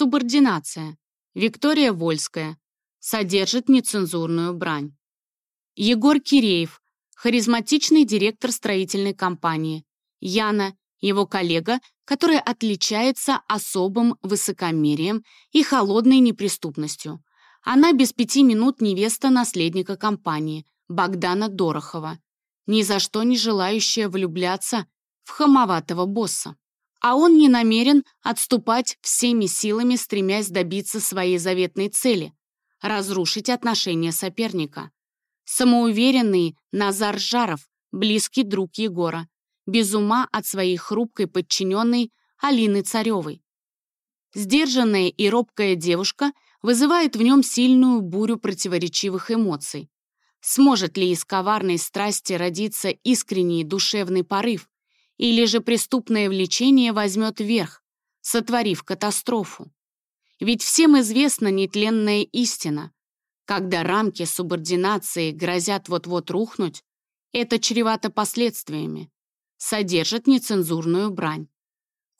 Субординация. Виктория Вольская. Содержит нецензурную брань. Егор Киреев, харизматичный директор строительной компании. Яна, его коллега, которая отличается особым высокомерием и холодной неприступностью. Она без пяти минут невеста наследника компании, Богдана Дорохова, ни за что не желающая влюбляться в хамоватого босса а он не намерен отступать всеми силами, стремясь добиться своей заветной цели — разрушить отношения соперника. Самоуверенный Назар Жаров, близкий друг Егора, без ума от своей хрупкой подчиненной Алины Царевой. Сдержанная и робкая девушка вызывает в нем сильную бурю противоречивых эмоций. Сможет ли из коварной страсти родиться искренний душевный порыв, или же преступное влечение возьмет верх, сотворив катастрофу. Ведь всем известна нетленная истина. Когда рамки субординации грозят вот-вот рухнуть, это чревато последствиями, содержит нецензурную брань.